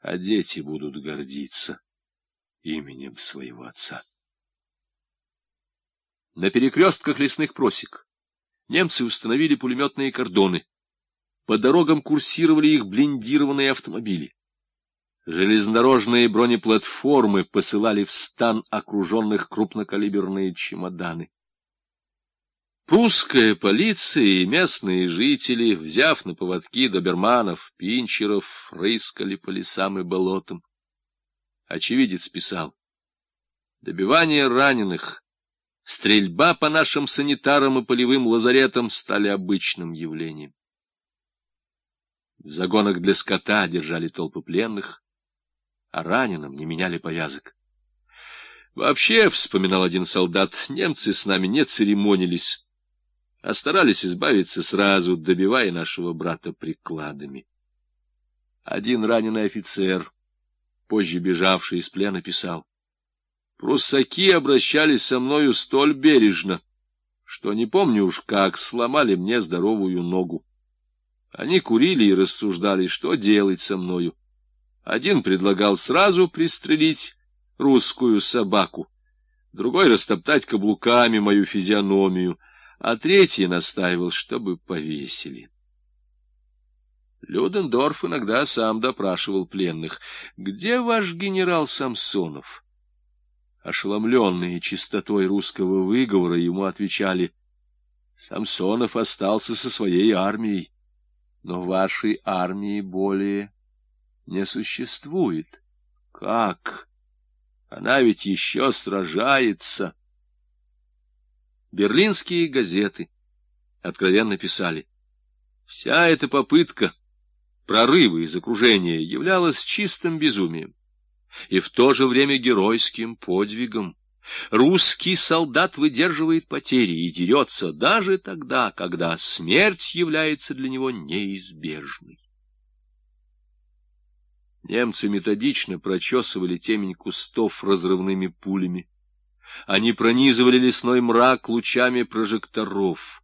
а дети будут гордиться именем своего отца. На перекрестках лесных просек немцы установили пулеметные кордоны. По дорогам курсировали их блиндированные автомобили. Железнодорожные бронеплатформы посылали в стан окруженных крупнокалиберные чемоданы. Прусская полиция и местные жители, взяв на поводки доберманов, пинчеров, рыскали по лесам и болотам. Очевидец писал. Добивание раненых, стрельба по нашим санитарам и полевым лазаретам стали обычным явлением. В загонах для скота держали толпы пленных, а раненым не меняли повязок. Вообще, — вспоминал один солдат, — немцы с нами не церемонились а старались избавиться сразу, добивая нашего брата прикладами. Один раненый офицер, позже бежавший из плена, писал, «Пруссаки обращались со мною столь бережно, что не помню уж как сломали мне здоровую ногу. Они курили и рассуждали, что делать со мною. Один предлагал сразу пристрелить русскую собаку, другой растоптать каблуками мою физиономию, а третий настаивал, чтобы повесили. Людендорф иногда сам допрашивал пленных. «Где ваш генерал Самсонов?» Ошеломленные чистотой русского выговора ему отвечали, «Самсонов остался со своей армией, но вашей армии более не существует. Как? Она ведь еще сражается». Берлинские газеты откровенно писали. Вся эта попытка прорыва из окружения являлась чистым безумием и в то же время геройским подвигом. Русский солдат выдерживает потери и дерется даже тогда, когда смерть является для него неизбежной. Немцы методично прочесывали темень кустов разрывными пулями. Они пронизывали лесной мрак лучами прожекторов.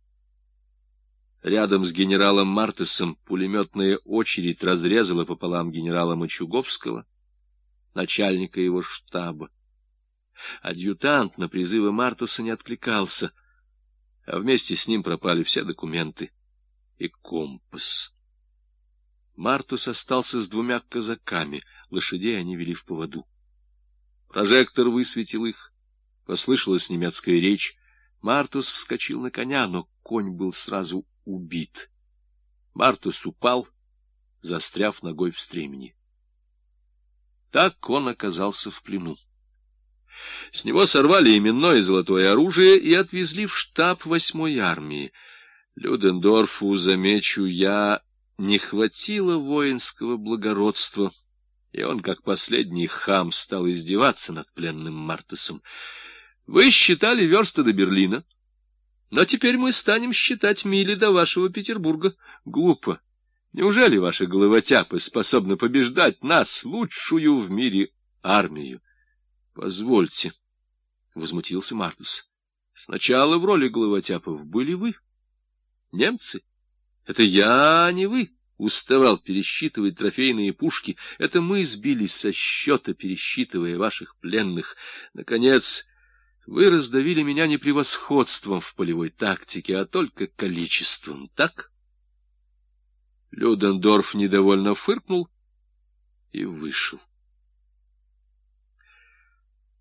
Рядом с генералом Мартесом пулеметная очередь разрезала пополам генерала Мачуговского, начальника его штаба. Адъютант на призывы Мартуса не откликался, а вместе с ним пропали все документы и компас. Мартус остался с двумя казаками, лошадей они вели в поводу. Прожектор высветил их. Послышалась немецкая речь. Мартус вскочил на коня, но конь был сразу убит. Мартус упал, застряв ногой в стремени. Так он оказался в плену. С него сорвали именное золотое оружие и отвезли в штаб восьмой армии. Людендорфу, замечу я, не хватило воинского благородства, и он, как последний хам, стал издеваться над пленным Мартусом. Вы считали версты до Берлина, но теперь мы станем считать мили до вашего Петербурга. Глупо. Неужели ваши головотяпы способны побеждать нас, лучшую в мире армию? Позвольте, — возмутился Мартус. Сначала в роли головотяпов были вы, немцы. Это я, а не вы. Уставал пересчитывать трофейные пушки. Это мы сбились со счета, пересчитывая ваших пленных. Наконец... Вы раздавили меня не превосходством в полевой тактике, а только количеством, так? Людендорф недовольно фыркнул и вышел.